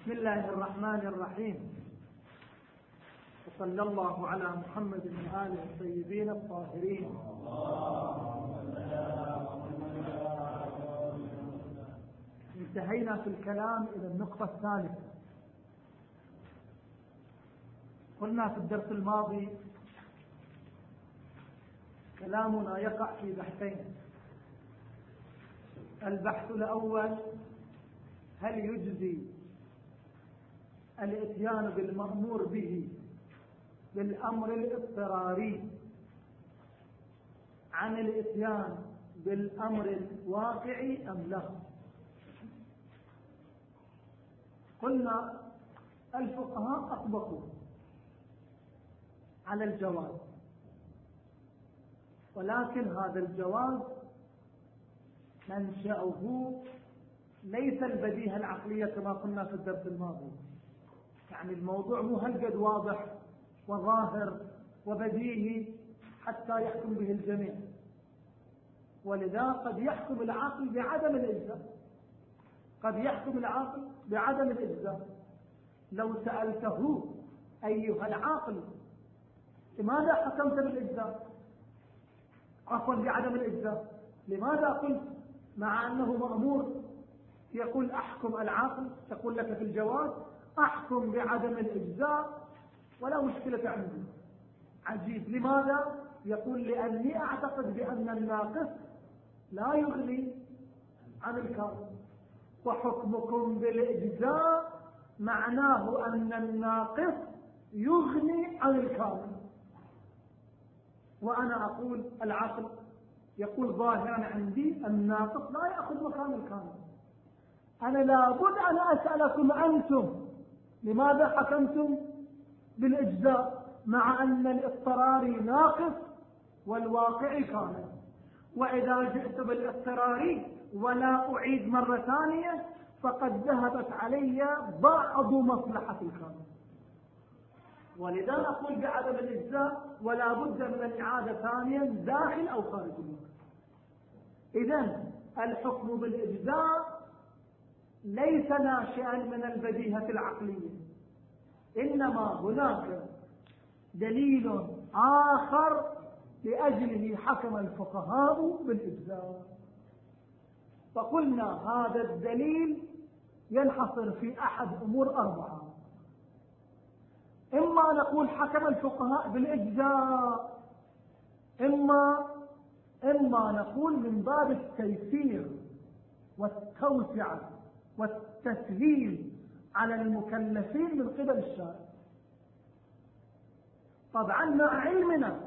بسم الله الرحمن الرحيم. وصلى الله على محمد وآله الطيبين الطاهرين. انتهينا في الكلام إلى النقطة الثالثة. قلنا في الدرس الماضي كلامنا يقع في بحثين. البحث الأول هل يجزي الاتيان بالمأمور به بالأمر الاضطراري. عن الاتيان بالأمر الواقعي أم لا؟ قلنا الفقهاء أطبقوا على الجواز ولكن هذا الجواز منشأه ليس البديهة العقلية كما قلنا في الدرس الماضي. يعني الموضوع مو هالقد واضح وظاهر وبديهي حتى يحكم به الجميع. ولذا قد يحكم العاقل بعدم الإجزاء قد يحكم العاقل بعدم الإجزاء لو سألته أيها العاقل لماذا حكمت بالإجزاء عفوا بعدم الإجزاء لماذا قلت؟ مع أنه مأمور. يقول أحكم العاقل تقول لك في الجواب أحكم بعدم الإجزاء ولا مشكلة عندي عجيب لماذا؟ يقول لأني أعتقد بأن الناقص لا يغني عن الكامل وحكمكم بالإجزاء معناه أن الناقص يغني عن الكامل وأنا أقول العقل يقول ظاهرا عندي الناقص لا يأخذ مكان الكامل أنا لابد أن أسألكم أنتم لماذا حكمتم بالإجزاء مع أن الاضطراري ناقص والواقع كامل؟ وإذا جئت بالاضطراري ولا أعيد مرة ثانية فقد ذهبت علي بعض مصلحة الكامل. ولذا نقول بعدم الإجزاء ولا بد من الإعادة ثانيا داخل أو خارج الوقت إذا الحكم بالإجزاء ليس ناشئا من البديهة العقلية. إنما هناك دليل آخر لأجله حكم الفقهاء بالإجزاء فقلنا هذا الدليل ينحصر في أحد أمور أربعة. إما نقول حكم الفقهاء بالإجزاء إما إما نقول من باب التيسير والتوسعة. والتسهيل على المكلفين من قبل الشارع. طبعا مع علمنا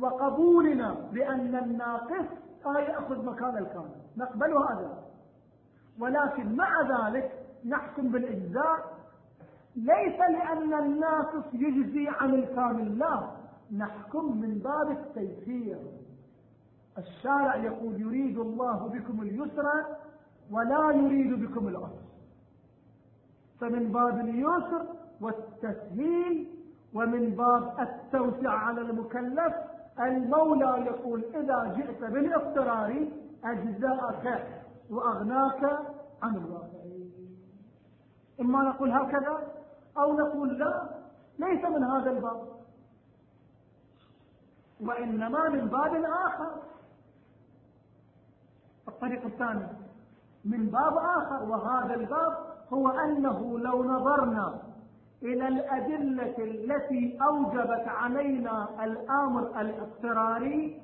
وقبولنا بأن الناقص لا يأخذ مكان الكامل نقبل هذا ولكن مع ذلك نحكم بالإجزاء. ليس لأن الناقص يجزي عن الكامل لا. نحكم من باب التيسير. الشارع يقول يريد الله بكم اليسر ولا يريد بكم العسر فمن باب اليسر والتسهيل ومن باب التوسع على المكلف المولى يقول إذا جئت بالاضطرار أجزاءك وأغناك عن الواقع إما نقول هكذا أو نقول لا ليس من هذا الباب. وإنما من باب آخر. الطريق الثاني. من باب آخر وهذا الباب هو أنه لو نظرنا إلى الأدلة التي أوجبت علينا الأمر الاضطراري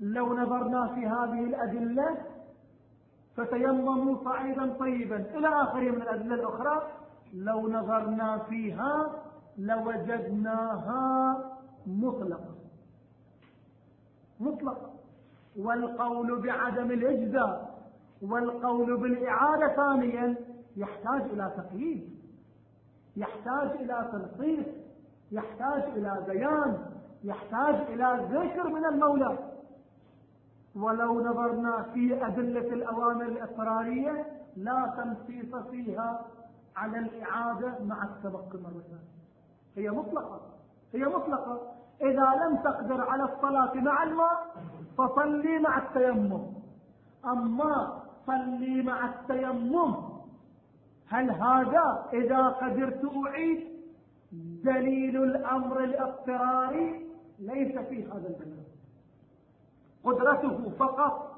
لو نظرنا في هذه الأدلة فتيمموا صعيدا طيبا. إلى آخر من الأدلة الأخرى لو نظرنا فيها لوجدناها مطلقة مطلقة والقول بعدم الإجزاء والقول بالإعادة ثانيا يحتاج إلى تقييد يحتاج إلى تلخيص يحتاج إلى بيان يحتاج إلى ذكر من المولى. ولو نظرنا في أدلة الأوامر الإقرارية لا تنصيص فيها على الإعادة مع السبق مرة ثانية هي مطلقة هي مطلقة. إذا لم تقدر على الصلاة مع الماء فصلي مع التيمم. أما صلي مع التيمم. هل هذا إذا قدرت أعيد؟ دليل الأمر الاضطراري ليس في هذا البيان. قدرته فقط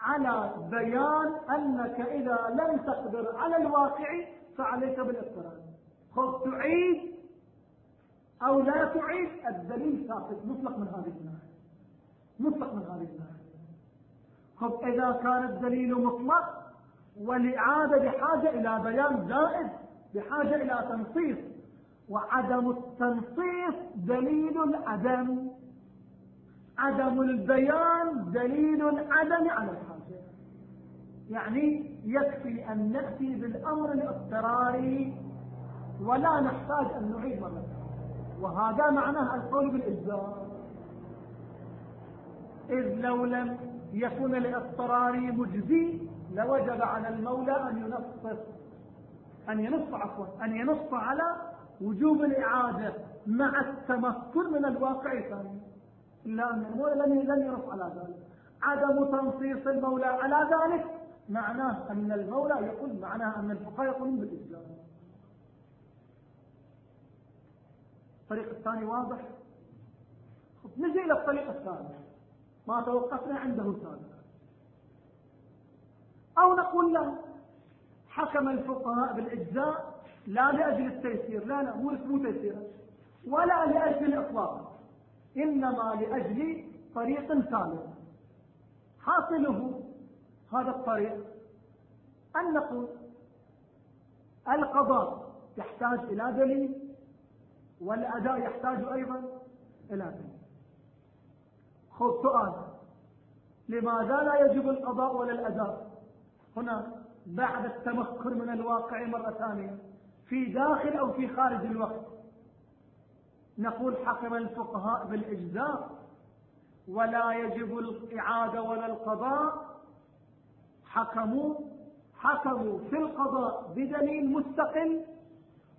على بيان أنك إذا لم تقدر على الواقع فعليك بالاضطرار خذ تعيد أو لا تعيد الدليل ثابت مطلق من هذه الناحية. مطلق من هذه الناحية. خذ إذا كان الدليل مطلق والإعادة بحاجة إلى بيان زائد بحاجة إلى تنصيص. وعدم التنصيص دليل العدم. عدم البيان دليل العدم على الحاجة. يعني يكفي أن نأتي بالأمر الاضطراري ولا نحتاج أن نعيد مرة. وهذا معناه القول بالإجزاء. إذ لو لم يكن الاضطراري مجزي لوجب على المولى أن ينص أن ينص عفوا أن ينص على وجوب الإعادة مع التمكن من الواقع الثاني. إلا أن المولى لم ينص على ذلك. عدم تنصيص المولى على ذلك معناه أن المولى يقول معناه أن الفقهاء يقولون بالإسلام. الطريق الثاني واضح؟ نجي إلى الطريق الثاني. ما توقفنا عنده سابقا أو نقول له حكم الفقهاء بالإجزاء لا لأجل التيسير لا لا مو تيسير ولا لأجل الإطلاق إنما لأجل طريق ثالث حاصله هذا الطريق أن نقول القضاء يحتاج إلى دليل والأداء يحتاج أيضا إلى دليل. خذ سؤال. لماذا لا يجب القضاء ولا الأداء؟ هنا بعد التمكن من الواقع مرة ثانية في داخل أو في خارج الوقت. نقول حكم الفقهاء بالإجزاء ولا يجب الإعادة ولا القضاء. حكموا حكموا في القضاء بدليل مستقل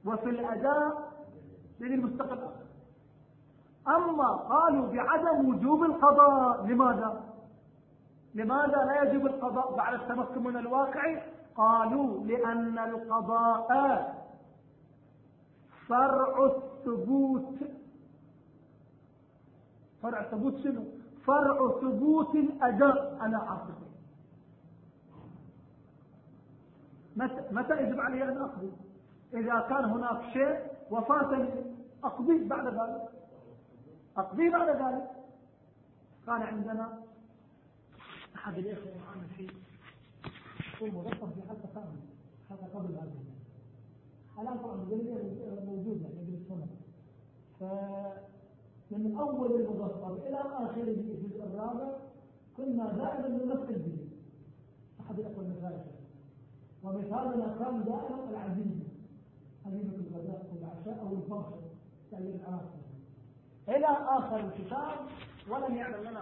وفي الأداء دليل مستقل. أما قالوا بعدم وجوب القضاء لماذا؟ لماذا لا يجب القضاء بعد التمكن من الواقع؟ قالوا لأن القضاء فرع الثبوت. فرع ثبوت شنو؟ فرع ثبوت الأداء. على عاصفه متى, متى يجب علي أن أقضي؟ إذا كان هناك شيء وفاتني أقضي بعد ذلك. أقضي بعد ذلك. كان عندنا أحد الإخوة معنا في موظف في حلقة ثانية حلقة قبل هذه الآن طبعا موجود يعني يجلس هنا فمن أول المظفر إلى آخر الجزء الرابع كنا دائما نمثل به. أحد الأخوة المشايخ ومثالنا كان دائما العزيز حليمة الغداء والعشاء أو الفرش يعني العناصر إلى آخر الكتاب ولم يعلم لنا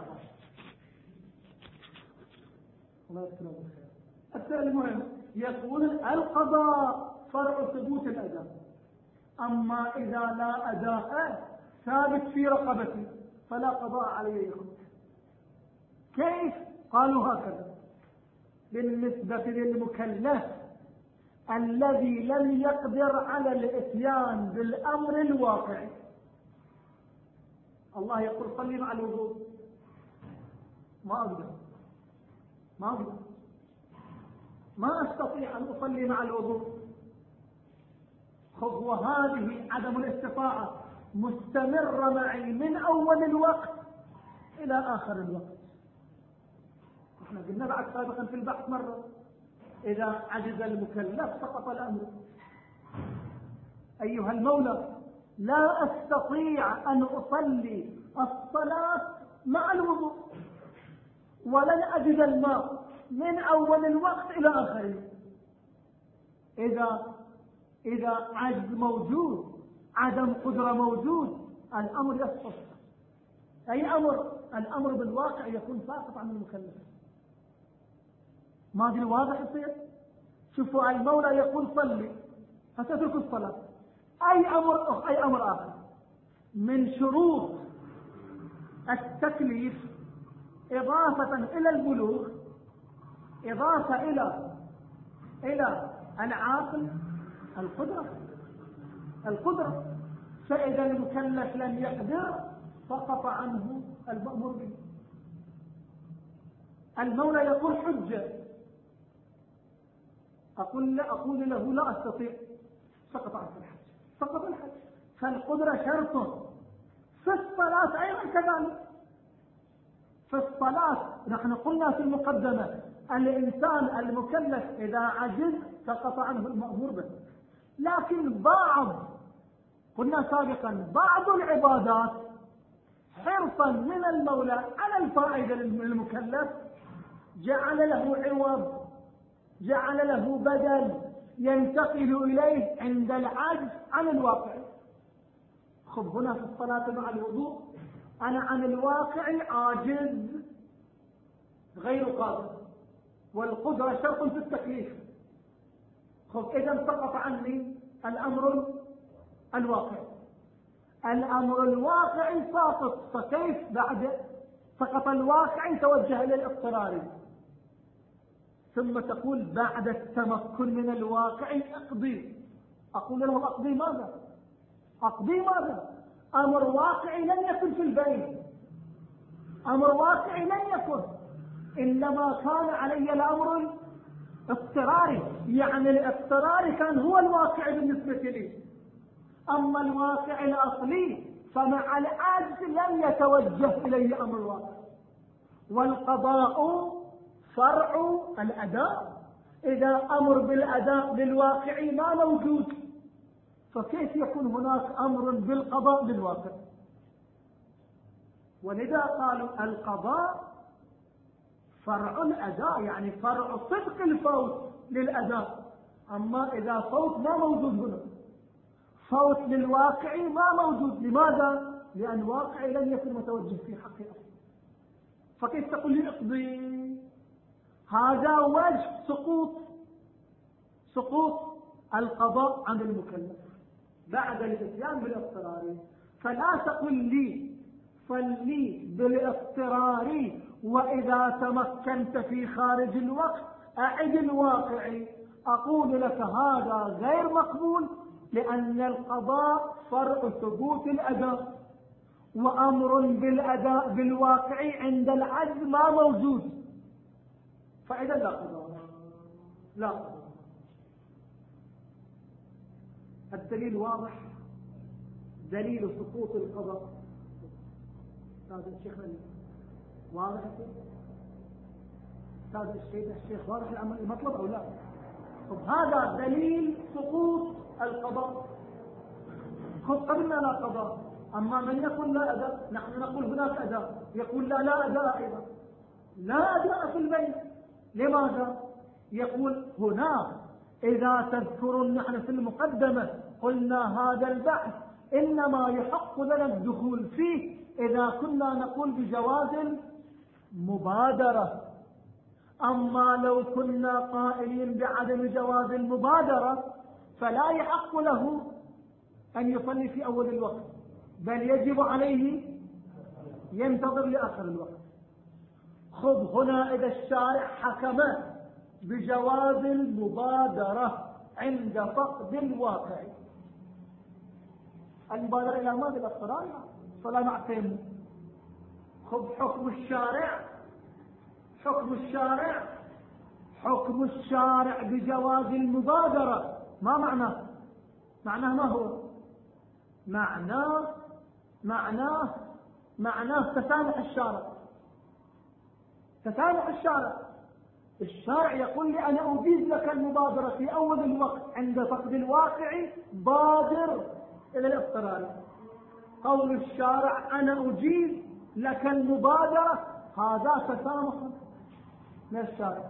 ذلك الله السؤال المهم يقول القضاء فرع ثبوت الأداء؟ أما إذا لا أداء ثابت في رقبتي فلا قضاء علي يخرج كيف؟ قالوا هكذا. بالنسبة للمكلف الذي لم يقدر على الإتيان بالأمر الواقعي. الله يقول صلي مع الوضوء. ما أقدر. ما أقدر. ما أستطيع أن أصلي مع الوضوء. خذ وهذه عدم الاستطاعة. مستمرة معي من أول الوقت إلى آخر الوقت. إحنا قلنا بعد سابقا في البحث مرة إذا عجز المكلف سقط الأمر. أيها المولى لا أستطيع أن أصلي الصلاة مع الوضوء ولن أجد الماء من أول الوقت إلى آخره. إذا إذا عجز موجود عدم قدرة موجود الأمر يسقط. أي أمر؟ الأمر بالواقع يكون ساقط عن المكلف. ما أدري واضح يصير؟ شوفوا المولى يقول صلي فتترك الصلاة. أي أمر أي أمر آخر. من شروط التكليف إضافة إلى البلوغ إضافة إلى إلى العاقل القدرة. القدرة. فإذا المكلف لم يقدر سقط عنه المأمور به. المولى يقول حجة. أقول, لا أقول له لا أستطيع. سقط عنه الحج سقط الحج. فالقدرة شرط. في الصلاة أيضا كذلك. في الصلاة نحن قلنا في المقدمة الإنسان المكلف إذا عجز سقط عنه المأمور به. لكن بعض قلنا سابقا بعض العبادات حرصا من المولى على الفائدة للمكلف جعل له عوض جعل له بدل ينتقل إليه عند العجز عن الواقع. خذ هنا في الصلاة مع الوضوء أنا عن الواقع عاجز غير قادر والقدرة شرط في التكليف. خذ إذا سقط عني الأمر الواقع. الأمر الواقعي ساقط فكيف بعد؟ سقط الواقع توجه إلى الاضطراري ثم تقول بعد التمكن من الواقع أقضي. أقول له أقضي ماذا؟ أقضي ماذا؟ أمر واقعي لم يكن في البين أمر واقعي لم يكن. إنما كان علي الأمر اضطراري يعني الاضطراري كان هو الواقع بالنسبة لي. أما الواقع الأصلي فمع العجز لم يتوجه إلي أمر الواقع والقضاء فرع الأداء. إذا أمر بالأداء بالواقع ما موجود. فكيف يكون هناك أمر بالقضاء بالواقع ولذا قالوا القضاء فرع الأداء يعني فرع صدق الفوت للأداء. أما إذا فوت ما موجود هنا. فوت للواقع ما موجود. لماذا؟ لأن الواقع لم يكن متوجه في حق أصلا فكيف تقول لي اقضي؟ هذا وجه سقوط سقوط القضاء عن المكلف. بعد الإتيان بالاضطرار. فلا تقل لي صلي بالاضطرار. وإذا تمكنت في خارج الوقت أعد الواقع. أقول لك هذا غير مقبول لأن القضاء فرع ثبوت الأداء. وأمر بالأداء بالواقع عند العجز ما موجود. فإذا لا قضاء لا قضاء الدليل واضح. دليل سقوط القضاء. هذا الشيخ واضح؟ هذا الشيخ الشيخ واضح المطلب أو لا؟ طب هذا دليل سقوط القضاء. خذ قبلنا لا قضاء. أما من يقول لا أداء نحن نقول هناك أداء. يقول لا لا أداء أيضا. لا أداء في البيت. لماذا؟ يقول هنا إذا تذكرون نحن في المقدمة قلنا هذا البحث إنما يحق لنا الدخول فيه إذا كنا نقول بجواز المبادرة. أما لو كنا قائلين بعدم جواز المبادرة فلا يحق له أن يصلي في أول الوقت بل يجب عليه ينتظر لآخر الوقت. خذ هنا إذا الشارع حكم بجواز المبادرة عند فقد الواقع. المبادرة إلى ماذا؟ إلى الصلاة صلاة مع تيمم خذ حكم الشارع. حكم الشارع. حكم الشارع بجواز المبادرة. ما معناه معناه ما هو؟ معناه معناه معناه تسامح الشارع. تسامح الشارع. الشارع يقول لي أنا أجيز لك المبادرة في أول الوقت عند فقد الواقع بادر إلى الاضطرار. قول الشارع أنا أجيز لك المبادرة هذا تسامح من الشارع.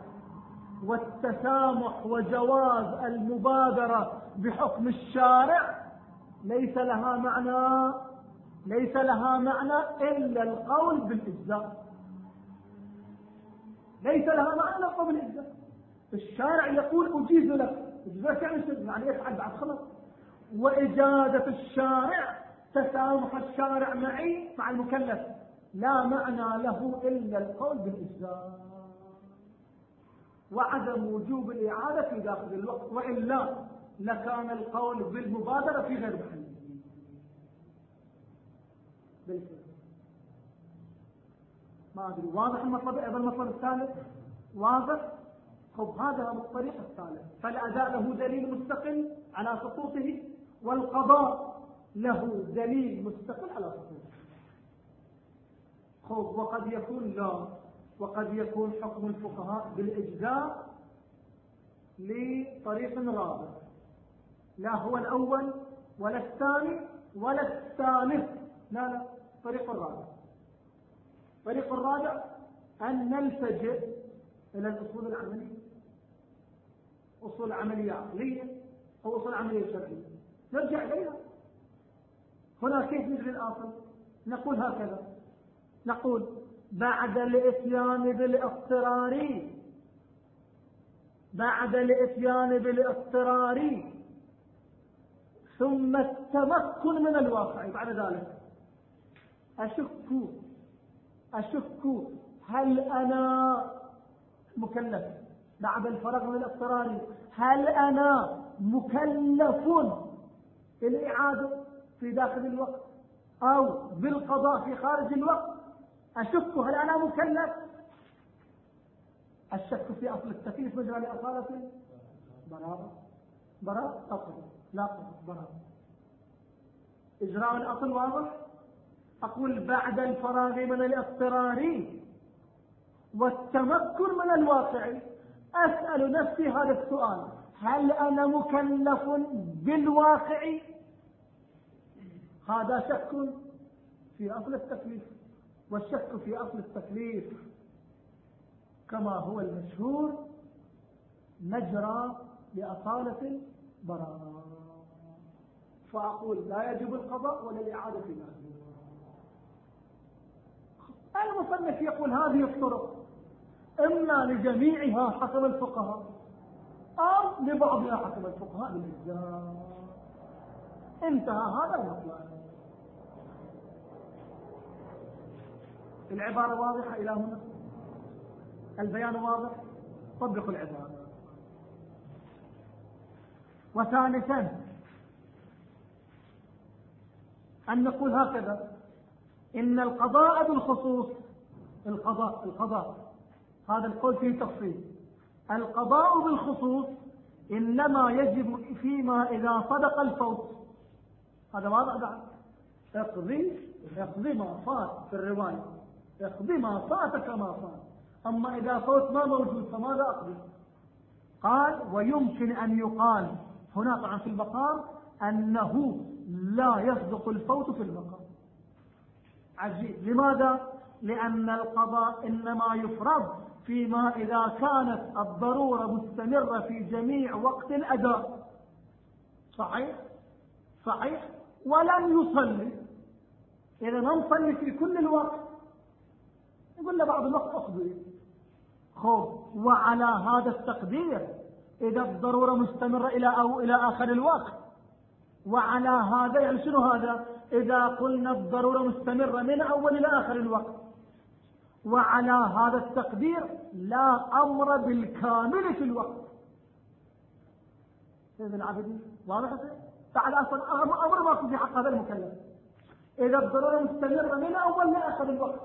والتسامح وجواز المبادرة بحكم الشارع ليس لها معنى ليس لها معنى إلا القول بالإجزاء. ليس لها معنى قبل الإجزاء الشارع يقول أجيز لك. إجازة يعني يعني يفعل بعد خلاص. وإجازة الشارع تسامح الشارع معي مع المكلف. لا معنى له إلا القول بالإجزاء وعدم وجوب الإعادة في داخل الوقت. وإلا لكان القول بالمبادرة في غير محله. ما أدري واضح المطلب؟ أيضا المطلب الثالث؟ واضح؟ خب هذا هو الطريق الثالث. فالأداء له دليل مستقل على سقوطه والقضاء له دليل مستقل على سقوطه. خب وقد يكون لا. وقد يكون حكم الفقهاء بالإجزاء لطريق رابع. لا هو الأول ولا الثاني ولا الثالث. لا لا طريق الرابع طريق الرابع أن نلتجئ إلى الأصول العملية. أصول عملية عقلية أو أصول عملية شرعية. نرجع إليها. هنا كيف نجري الآصل؟ نقول هكذا. نقول بعد الإتيان بالاضطرار بعد الإتيان بالاضطرار ثم التمكن من الواقع. بعد ذلك. أشك أشك هل أنا مكلف؟ بعد الفراغ من الاضطرار هل أنا مكلف بالإعادة في داخل الوقت أو بالقضاء في خارج الوقت؟ أشك هل أنا مكلف؟ الشك في أصل التكليف مجرى لأصالة براءة براءة أصل لا براءة إجراء الأصل واضح؟ أقول بعد الفراغ من الاضطرار والتمكن من الواقع أسأل نفسي هذا السؤال هل أنا مكلف بالواقع؟ هذا شك في أصل التكليف والشك في أصل التكليف كما هو المشهور مجرى لأصالة البراءة. فأقول لا يجب القضاء ولا الإعادة في مهده المصنف يقول هذه الطرق. إما لجميعها حسب الفقهاء أو لبعضها حسب الفقهاء بالإجزاء انتهى هذا المطلب العبارة واضحة إلى هنا؟ البيان واضح؟ طبقوا العبارة. وثالثا أن نقول هكذا. إن القضاء بالخصوص القضاء القضاء. هذا القول فيه تفصيل. القضاء بالخصوص إنما يجب فيما إذا صدق الفوت. هذا واضح؟ بعد اقضي اقضي ما فات في الرواية. اقضي ما فات كما فات أما إذا فوت ما موجود فماذا أقضي؟ قال ويمكن أن يقال هنا طبعا في المقام أنه لا يصدق الفوت في المقام عجيب لماذا؟ لأن القضاء إنما يفرض فيما إذا كانت الضرورة مستمرة في جميع وقت الأداء. صحيح؟ صحيح؟ ولم يصلي. إذا ما نصلي في كل الوقت. يقول له بعض الوقت أقضي خوف. وعلى هذا التقدير إذا الضرورة مستمرة إلى أو إلى آخر الوقت. وعلى هذا يعني شنو هذا؟ إذا قلنا الضرورة مستمرة من أول إلى آخر الوقت. وعلى هذا التقدير لا أمر بالكامل في الوقت. سيد العبدي واضح بعد أصلا أمر ما في حق هذا المكلف. إذا الضرورة مستمرة من أول لآخر الوقت.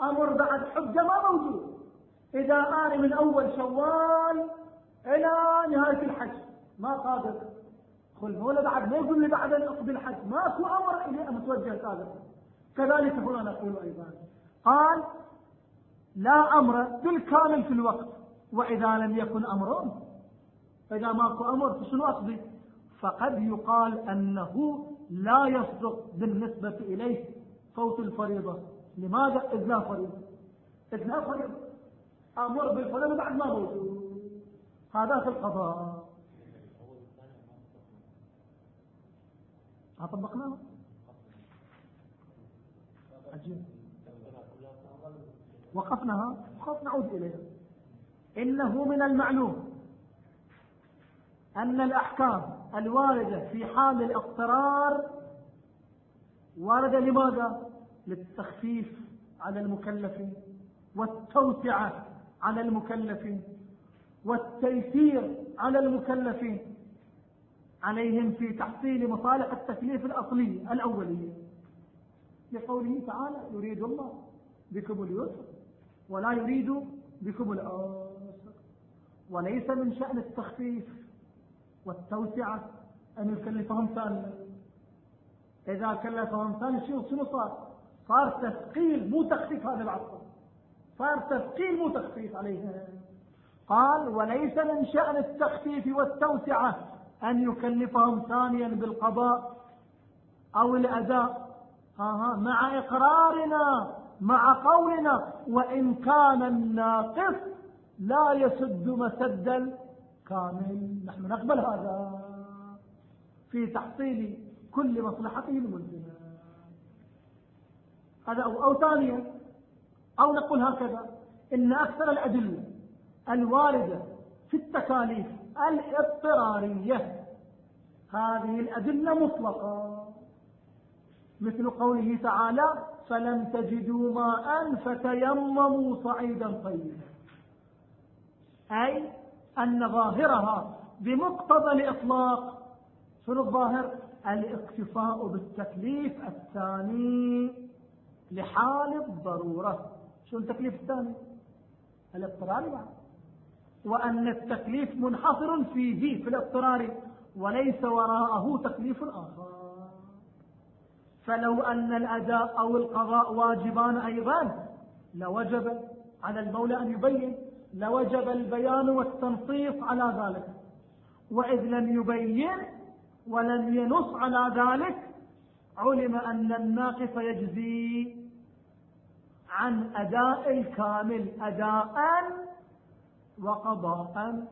أمر بعد حجة ما موجود. إذا أنا من أول شوال إلى نهاية الحج. ما قادر. قل هو بعد ما يقول لي بعد أن أقضي الحج. ماكو أمر إلي متوجه صادق كذلك هنا نقول أيضا. قال لا أمر بالكامل في الوقت وإذا لم يكن أمر فإذا ماكو أمر فشنو أقضي؟ فقد يقال أنه لا يصدق بالنسبة إليه فوت الفريضة. لماذا؟ إذ لا فريضة. إذ لا فريضة. أمر بالفريضة بعد ما موجود. هذا في القضاء. طبقناه عجيب. وقفناها. خف نعود إليها. إنه من المعلوم أن الأحكام الواردة في حال الاضطرار واردة لماذا؟ للتخفيف على المكلفين والتوسعة على المكلفين والتيسير على المكلفين عليهم في تحصيل مصالح التكليف الأصلية الأولية لقوله تعالى يريد الله بكم اليسر ولا يريد بكم العسر. وليس من شأن التخفيف والتوسعة أن يكلفهم ثانيا إذا كلفهم ثاني شنو شنو صار؟ صار تثقيل مو تخفيف هذا العصر صار تثقيل مو تخفيف عليهم. قال وليس من شأن التخفيف والتوسعة أن يكلفهم ثانيا بالقضاء أو الأداء. آه مع إقرارنا مع قولنا. وإن كان الناقص لا يسد مسدا كامل نحن نقبل هذا في تحصيل كل مصلحته الملزمة. هذا أو, أو ثانيا أو نقول هكذا إن أكثر الأدلة الواردة في التكاليف الاضطرارية. هذه الأدلة مطلقة. مثل قوله تعالى فلم تجدوا ماء فتيمموا صعيدا طيبا. أي أن ظاهرها بمقتضى الإطلاق. شنو الظاهر؟ الاكتفاء بالتكليف الثاني لحال الضرورة. شو التكليف الثاني؟ الاضطراري بعد. وأن التكليف منحصر فيه في الاضطرار. وليس وراءه تكليف آخر فلو أن الأداء أو القضاء واجبان أيضا لوجب على المولى أن يبين لوجب البيان والتنصيص على ذلك. وإذ لم يبين ولم ينص على ذلك علم أن الناقص يجزي عن أداء الكامل أداء وقضاء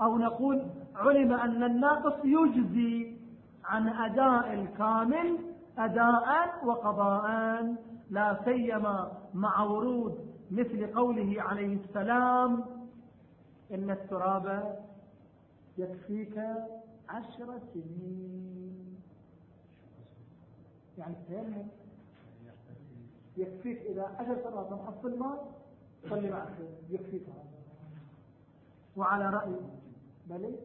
أو نقول علم أن الناقص يجزي عن أداء الكامل أداء وقضاء. لا سيما مع ورود مثل قوله عليه السلام إن التراب يكفيك عشر سنين. يعني التيمم يكفيك إذا عشر سنوات محصل مال صلي مع يكفيك. هذا وعلى رأي بل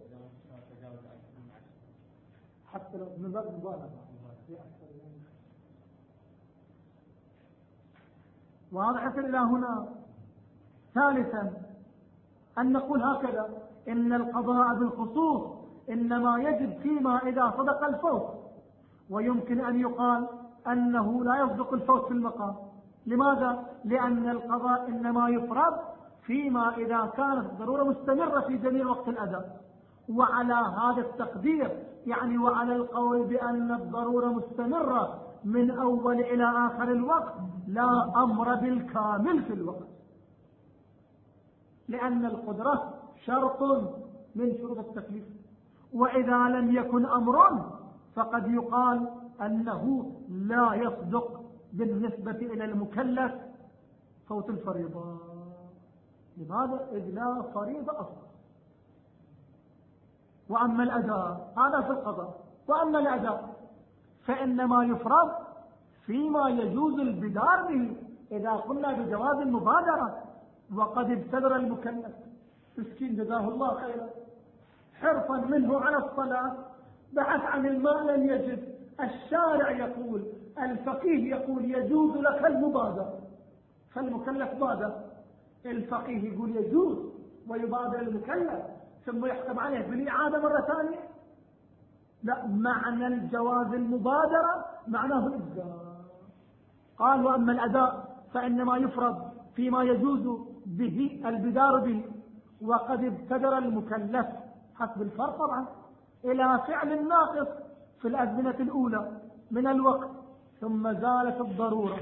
حتى لو من باب المبالغة واضح إلى هنا. ثالثا أن نقول هكذا إن القضاء بالخصوص إنما يجب فيما إذا صدق الفوت. ويمكن أن يقال أنه لا يصدق الفوت في المقام. لماذا؟ لأن القضاء إنما يفرض فيما إذا كانت الضرورة مستمرة في جميع وقت الأداء وعلى هذا التقدير يعني وعلى القول بأن الضرورة مستمرة من أول إلى آخر الوقت لا أمر بالكامل في الوقت. لأن القدرة شرط من شروط التكليف. وإذا لم يكن أمر فقد يقال أنه لا يصدق بالنسبة إلى المكلف. فوت الفريضة. لماذا؟ إذ لا فريضة أصلا. وأما الأداء هذا في القضاء. وأما الأداء فإنما يفرض فيما يجوز البدار به إذا قلنا بجواز المبادرة. وقد ابتدر المكلف. مسكين جزاه الله خيرا. حرصا منه على الصلاة. بحث عن الماء لم يجد. الشارع يقول الفقيه يقول يجوز لك المبادرة. فالمكلف بادر الفقيه يقول يجوز ويبادر المكلف. ثم يحكم عليه بالإعادة مرة ثانية. لا معنى الجواز المبادرة معناه الإجزاء. قال وأما الأداء فإنما يفرض فيما يجوز به البدار به وقد ابتدر المكلف حسب الفرق طبعا إلى فعل الناقص في الأزمنة الأولى من الوقت ثم زالت الضرورة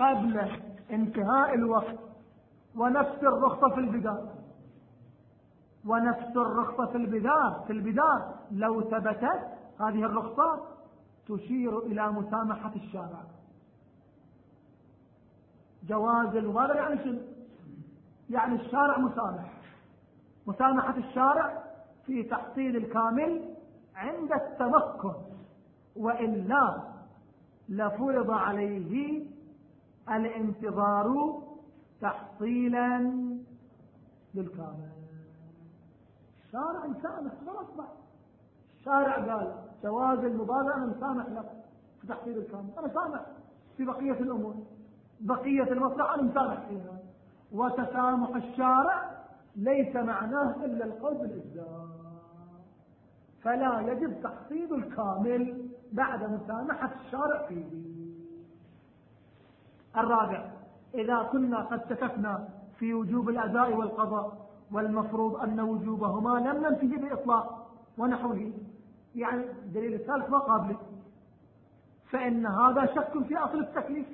قبل انتهاء الوقت ونفس الرخصة في البدار. ونفس الرخصة في البدار في البدار. لو ثبتت هذه الرخصات تشير إلى مسامحة الشارع. جواز الوضع يعني شنو؟ يعني الشارع مسامح. مسامحة الشارع في تحصيل الكامل عند التمكن وإلا لفرض عليه الانتظار تحصيلا للكامل. الشارع مسامح خلاص الشارع قال جواز المبادرة أنا مسامح لك في تحصيل الكامل. أنا سامح في بقية الأمور. بقية المصلحة أنا مسامح فيها. وتسامح الشارع ليس معناه إلا القول بالإجزاء. فلا يجب تحصيل الكامل بعد مسامحة الشارع فيه. الرابع إذا كنا قد شككنا في وجوب الأداء والقضاء والمفروض أن وجوبهما لم ننفيه بإطلاق ونحوه. يعني دليل الثالث ما قابله. فإن هذا شك في أصل التكليف.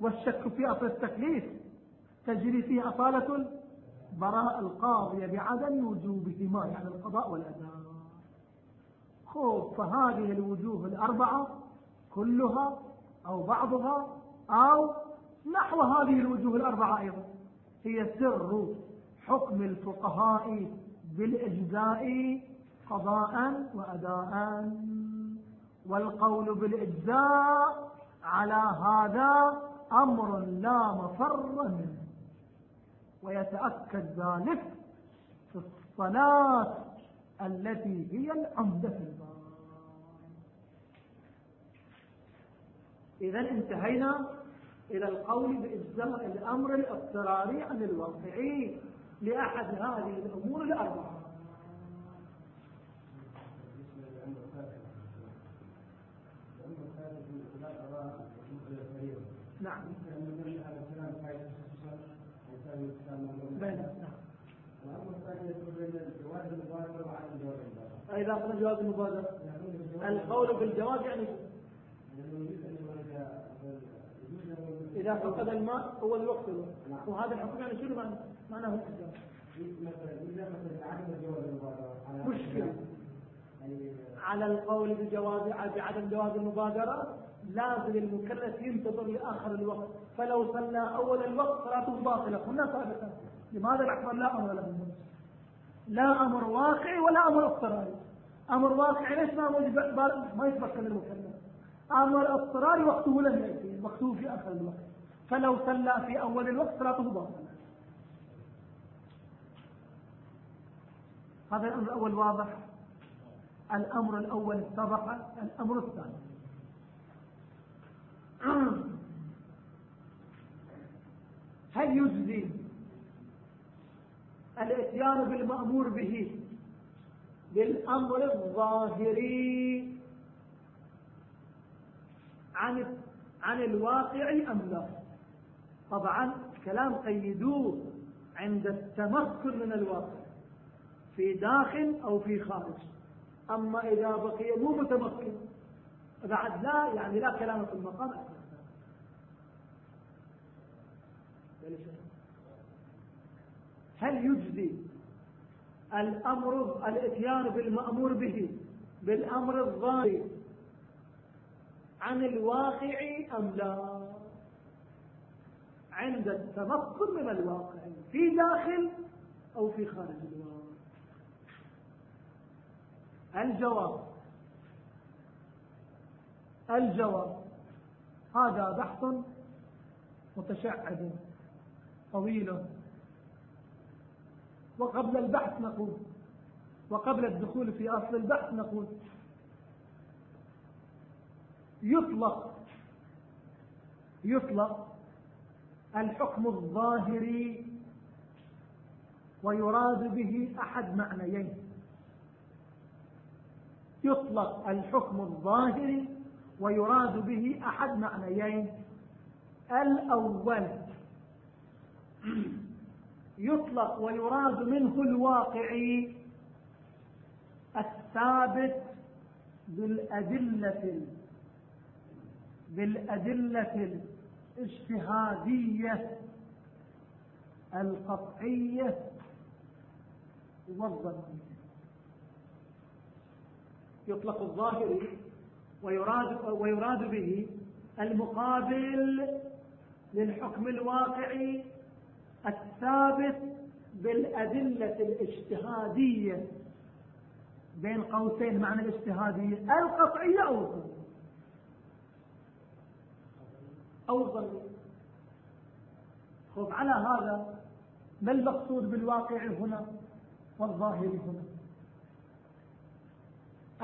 والشك في أصل التكليف تجري فيه أصالة براء القاضية بعدم وجوبهما يعني القضاء والأداء. خوف فهذه الوجوه الأربعة كلها أو بعضها أو نحو هذه الوجوه الأربعة أيضا. هي سر حكم الفقهاء بالإجزاء قضاء وأداء. والقول بالإجزاء على هذا أمر لا مفر منه. ويتأكد ذلك في الصلاة التي هي العمدة في الباب. إذا انتهينا إلى القول بإجزاء الأمر الاضطراري عن الواقعي لأحد هذه الأمور الأربعة. نعم. إذا قلنا جواز المبادرة القول بالجواز يعني إذا فقد الماء هو الوقت وهذا الحكم يعني شنو معناه مشكلة. على القول بجواز بعدم جواز المبادرة لازم المكلف ينتظر لآخر الوقت. فلو صلى أول الوقت صلاته باطلة. قلنا سابقا. لماذا الأكبر لا أمر له؟ لا أمر واقعي ولا أمر اضطراري. أمر واقعي ليش ما ما يتمكن المكلف أمر اضطراري وقته لم وقته في آخر الوقت فلو صلى في أول الوقت صلاته باطلة هذا الأمر الأول واضح. الأمر الأول اتضح الأمر الثاني. هل يجزي الاتيان بالمأمور به؟ بالأمر الظاهري عن عن الواقع أم لا؟ طبعا كلام قيدوه عند التمكن من الواقع في داخل أو في خارج. أما إذا بقي مو متمكن بعد لا يعني لا كلام في المقام. هل يجزي الأمر الاتيان بالمأمور به بالأمر الظاهر عن الواقع أم لا؟ عند التمكن من الواقع في داخل أو في خارج الواقع. الجواب. الجواب. هذا بحث متشعب طويل. وقبل البحث نقول وقبل الدخول في أصل البحث نقول يطلق يطلق الحكم الظاهري ويراد به أحد معنيين. يطلق الحكم الظاهري ويراد به أحد معنيين. الأول يطلق ويراد منه الواقعي الثابت بالأدلة بالأدلة الإجتهادية القطعية والظنية. يطلق الظاهري ويراد, ويراد به المقابل للحكم الواقعي الثابت بالأدلة الاجتهادية بين قوسين معنى الاجتهادية القطعية أو الظنية. أو الظنية خذ على هذا ما المقصود بالواقع هنا؟ والظاهري هنا.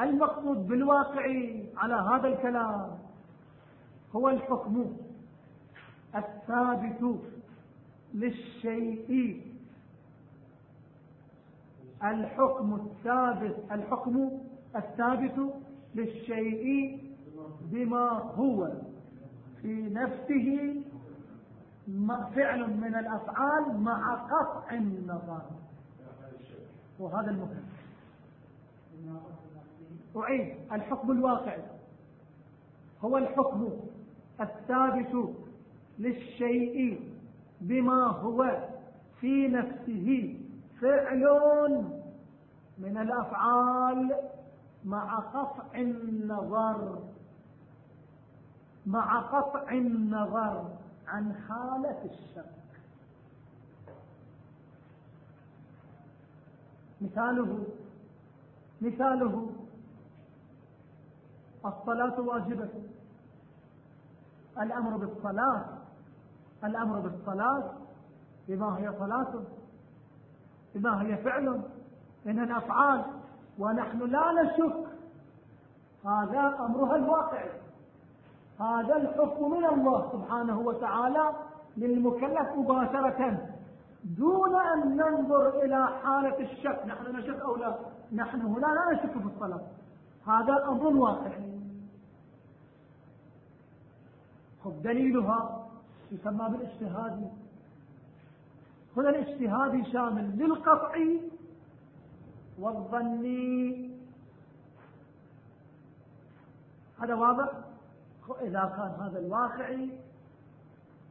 المقصود بالواقع على هذا الكلام هو الحكم الثابت للشيء. الحكم الثابت الحكم الثابت للشيء بما هو. في نفسه فعل من الأفعال مع قطع النظر. وهذا المهم أعيد. الحكم الواقعي هو الحكم الثابت للشيء بما هو في نفسه. فعل من الأفعال مع قطع النظر. مع قطع النظر عن حالة الشك. مثاله مثاله. الصلاة واجبة. الأمر بالصلاة. الأمر بالصلاة. بما هي صلاة. بما هي فعل. من الأفعال. ونحن لا نشك. هذا أمرها الواقعي هذا الحكم من الله سبحانه وتعالى للمكلف مباشرة دون أن ننظر إلى حالة الشك. نحن نشك أو لا؟ نحن هنا لا نشك في الصلاة هذا أمر واقعي خب دليلها يسمى بالاجتهاد. هنا الاجتهاد شامل للقطع والظني هذا واضح؟ إذا كان هذا الواقعي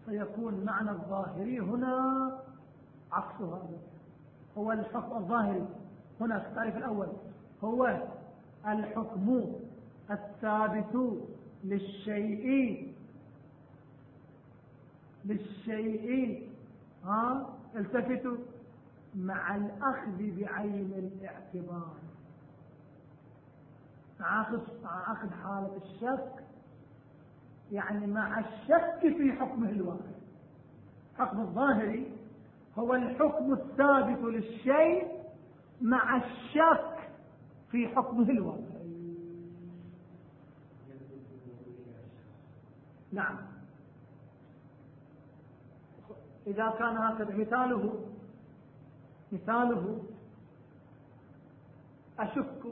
فيكون معنى الظاهري هنا عكس هذا. هو الحكم الظاهري. هنا في التعريف الأول. هو الحكم الثابت للشيء. للشيء. ها؟ التفتوا مع الأخذ بعين الاعتبار. مع أخذ حالة الشك يعني مع الشك في حكمه الواقع. حكم الظاهري هو الحكم الثابت للشيء مع الشك في حكمه الواقع. نعم. إذا كان هكذا مثاله مثاله أشك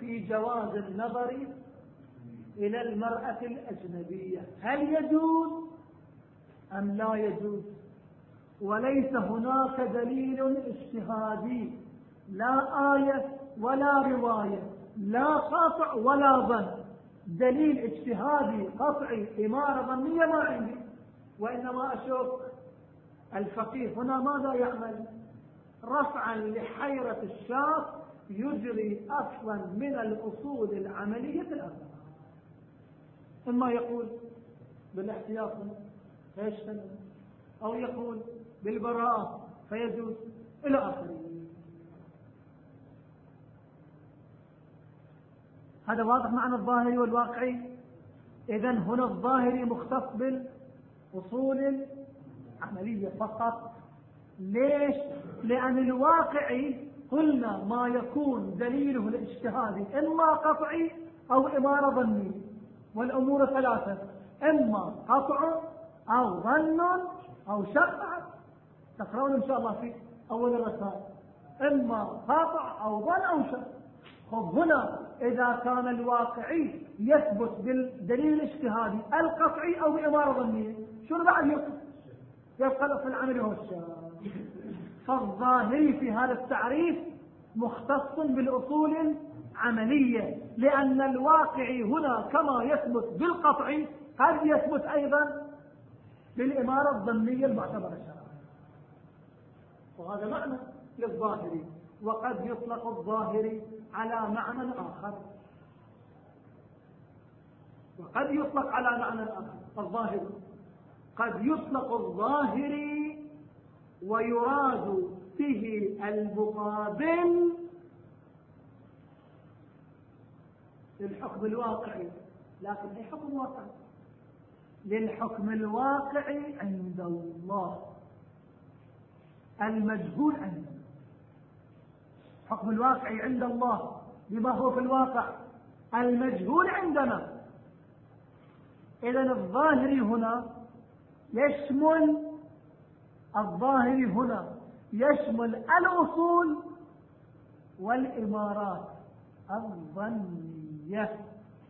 في جواز النظر إلى المرأة الأجنبية. هل يجوز أم لا يجوز؟ وليس هناك دليل اجتهادي لا آية ولا رواية لا قطع ولا ظن. دليل اجتهادي قطعي إمارة ظنية ما عندي. وإنما أشك الفقيه هنا ماذا يعمل؟ رفعا لحيرة الشاق يجري أصلا من الأصول العملية الأربعة إما يقول بالاحتياط فيجتنب أو يقول بالبراءة فيجوز إلى آخره. هذا واضح معنى الظاهري والواقعي؟ إذا هنا الظاهري مختص بالأصول العملية فقط. ليش؟ لأن الواقعي قلنا ما يكون دليله الاجتهادي إما قطعي أو إمارة ظنية والأمور ثلاثة. إما قطع أو ظن أو شك تقرأون إن شاء الله في أول الرسائل. إما قطع أو ظن أو شك خب هنا إذا كان الواقعي يثبت بالدليل الاجتهادي القطعي أو بإمارة ظنية شنو بعد يقف يبقى في العمل هو الشك فالظاهري في هذا التعريف مختص بالأصول العملية لأن الواقع هنا كما يثبت بالقطع قد يثبت أيضا؟ بالإمارة الظنية المعتبرة شرعا وهذا معنى للظاهري وقد يطلق الظاهري على معنى آخر. وقد يطلق على معنى آخر. الظاهر قد يطلق الظاهري ويراد به المقابل للحكم الواقعي. لكن أي حكم واقعي. للحكم الواقعي عند الله. المجهول عنده حكم الواقعي عند الله. بما هو في الواقع؟ المجهول عندنا. إذا الظاهري هنا يشمل الظاهري هنا يشمل الأصول والإمارات. الظنية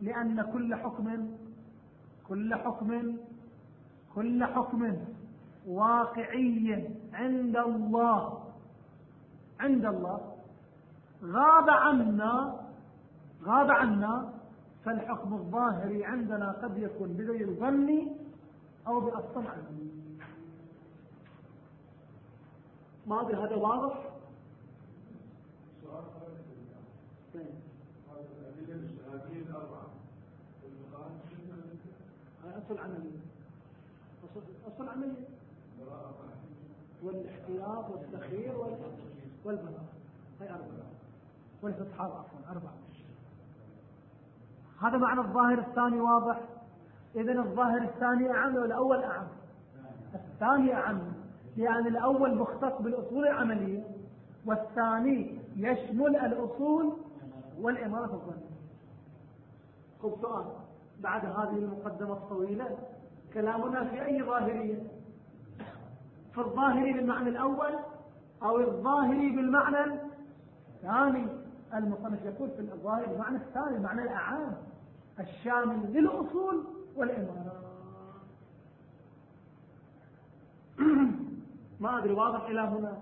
لأن كل حكم كل حكم كل حكم واقعي عند الله عند الله. غاب عنا غاب عنا فالحكم الظاهري عندنا قد يكون بذي الظن أو بالصنع ما أدري هذا واضح؟ أصل عملية أصل عملية والاحتياط والتخيير والبلاغ. هي أربعة. والفصحى عفوا أربعة. هذا معنى الظاهر الثاني واضح. إذا الظاهر الثاني أعم والأول أعم. الثاني أعم لأن الأول مختص بالأصول العملية والثاني يشمل الأصول والإمارة الظنية خذ سؤال. بعد هذه المقدمة الطويلة كلامنا في أي ظاهرية؟ في الظاهري بالمعنى الأول أو الظاهري بالمعنى الثاني؟ المصنف يقول في الظاهر بالمعنى الثاني المعنى الأعام الشامل للأصول والإمارات ما أدري واضح إلى هنا؟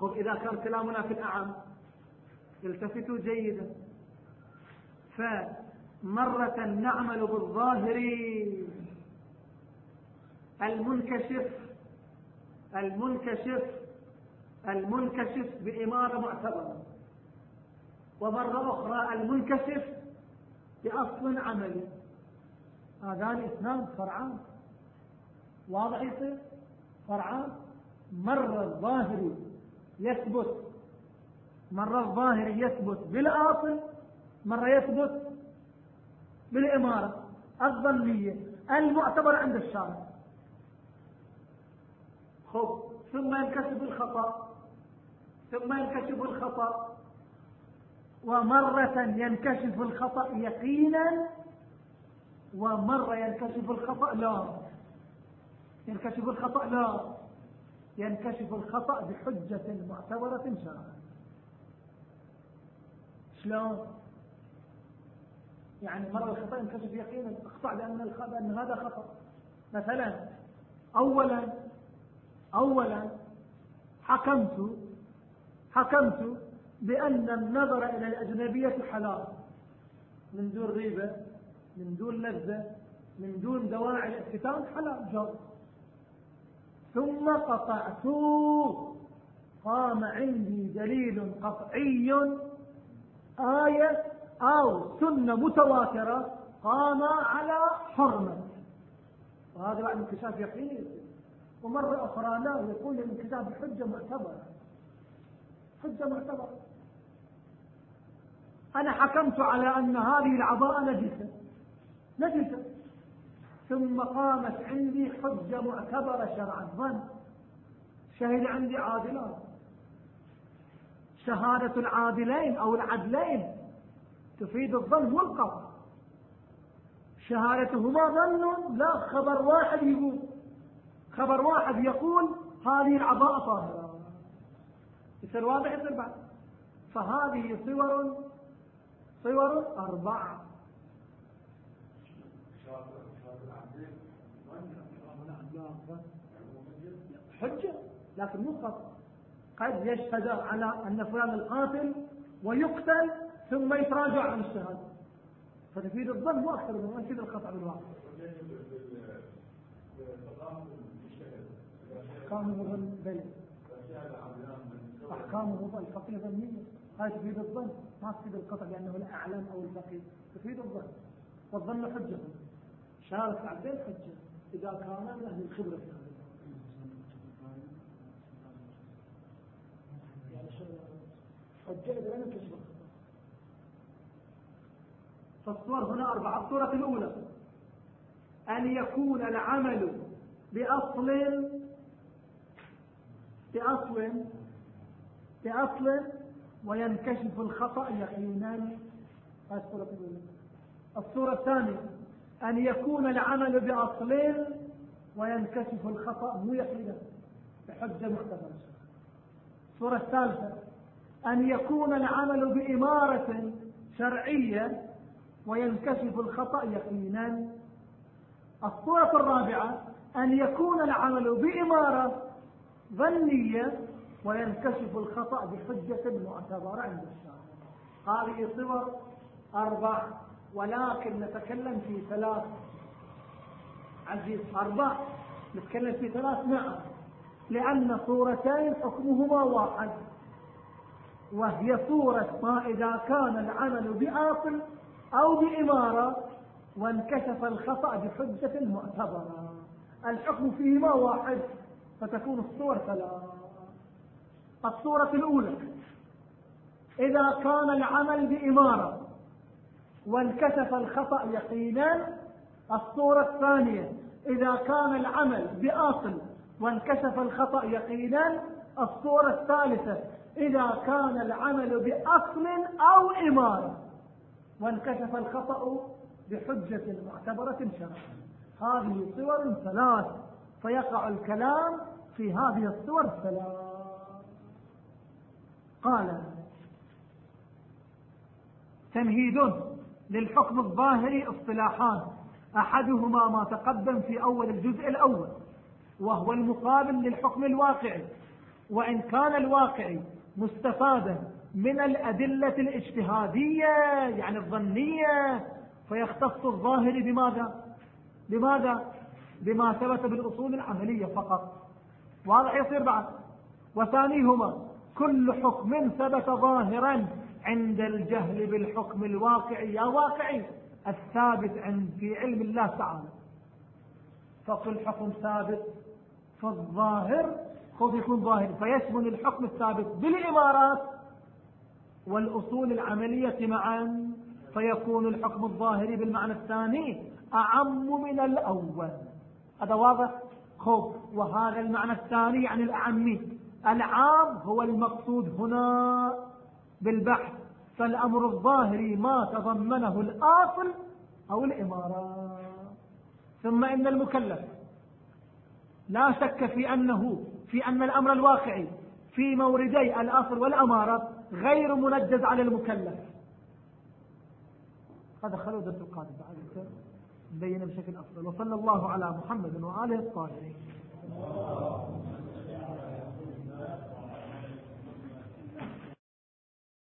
خذ إذا كان كلامنا في الأعام التفتوا جيدا. فمرة نعمل بالظاهر المنكشف المنكشف المنكشف بإمارة معتبرة. ومرة أخرى المنكشف بأصل عملي. هذان اثنان فرعان. واضح يصير فرعان مرة الظاهري يثبت مرة الظاهري يثبت بالآصل مرة يثبت بالإمارة. الظنية. المعتبرة عند الشارع خب ثم ينكشف الخطأ. ثم ينكشف الخطأ. ومرة ينكشف الخطأ يقينا ومرة ينكشف الخطأ لا. ينكشف الخطأ لا. ينكشف الخطأ بحجة معتبرة شرعا شلون؟ يعني مرة الخطأ ينكشف يقينا لأن الخطأ أن هذا خطأ؟ مثلا أولا أولا حكمت حكمت بأن النظر إلى الأجنبية حلال. من دون ريبة من دون لذة من دون دواعي الاختتام حلال جوز ثم قطعت. قام عندي دليل قطعي آية أو سنة متواترة قام على حرمة. وهذا بعد انكشاف يقين. ومرة أخرى لا يقول الانكشاف بحجة معتبرة. حجة معتبرة. أنا حكمت على أن هذه العباءة نجسة. نجسة. ثم قامت عندي حجة معتبرة شرعا. ظن شهد عندي عادلان. شهادة العادلين أو العدلين. تفيد الظن والقطع شهادتهما ظن لا خبر واحد يقول. خبر واحد يقول هذه العباءة طاهرة. يصير واضح يصير بعد فهذه صور صور أربعة. حجة لكن مو خطأ. قد يشهد على أن فلان القاتل ويقتل ثم يتراجع عن الشهادة. فتفيد الظن مو أكثر من تفيد الخطأ بالواقع. أحكامه ظن بلى أحكامه ظن فقيه ظنية. هاي تفيد الظن ما تفيد القطع لأنه الأعلم أو الفقيه. تفيد الظن. والظن حجة. شارك عبدين حجة. إذا كان أهل الخبرة. في هذا يعني حجة إذا لم يكشف فالصور هنا أربعة. الصورة الأولى أن يكون العمل بأصل بأصل بأصل وينكشف الخطأ. يقينا الصورة الأولى. الصورة الثانية أن يكون العمل بأصل وينكشف الخطأ. مو يقينا بحجة مختبرة الصورة الثالثة أن يكون العمل بإمارة شرعية وينكشف الخطأ يقينا. الصورة الرابعة أن يكون العمل بإمارة ظنية وينكشف الخطأ بحجة معتبرة عند الشارع هذه صور أربع ولكن نتكلم في ثلاث عزيز أربع نتكلم في ثلاث نعم. لأن صورتين حكمهما واحد وهي صورة ما إذا كان العمل بآصل أو بإمارة وانكشف الخطأ بحجة معتبرة. الحكم فيهما واحد فتكون الصور ثلاث الصورة الأولى إذا كان العمل بإمارة وانكشف الخطأ يقينا الصورة الثانية إذا كان العمل بأصل وانكشف الخطأ يقينا الصورة الثالثة إذا كان العمل بأصل أو إمارة. وانكشف الخطأ بحجة معتبرة شرعا. هذه صور ثلاث فيقع الكلام في هذه الصور الثلاث قال تمهيد للحكم الظاهري اصطلاحان. أحدهما ما تقدم في أول الجزء الأول وهو المقابل للحكم الواقعي. وإن كان الواقعي مستفادا من الأدلة الاجتهادية يعني الظنية فيختص الظاهر بماذا؟ بماذا؟ بما ثبت بالأصول العملية فقط. واضح يصير بعد. وثانيهما كل حكم ثبت ظاهرا عند الجهل بالحكم الواقعي يا واقعي الثابت عند في علم الله تعالى. فكل حكم ثابت في الظاهر خذ يكون ظاهر فيشمل الحكم الثابت بالإمارات والأصول العملية معا فيكون الحكم الظاهري بالمعنى الثاني أعم من الأول. هذا واضح؟ خب وهذا المعنى الثاني يعني الأعمي العام هو المقصود هنا بالبحث. فالأمر الظاهري ما تضمنه الآصل أو الإمارة. ثم إن المكلف لا شك في أنه في أن الأمر الواقعي في موردي الأصل والأمارة غير منجز على المكلف. هذا خلو درس القادم. بعد نبين بشكل أفضل. وصلى الله على محمد وآله الطاهرين.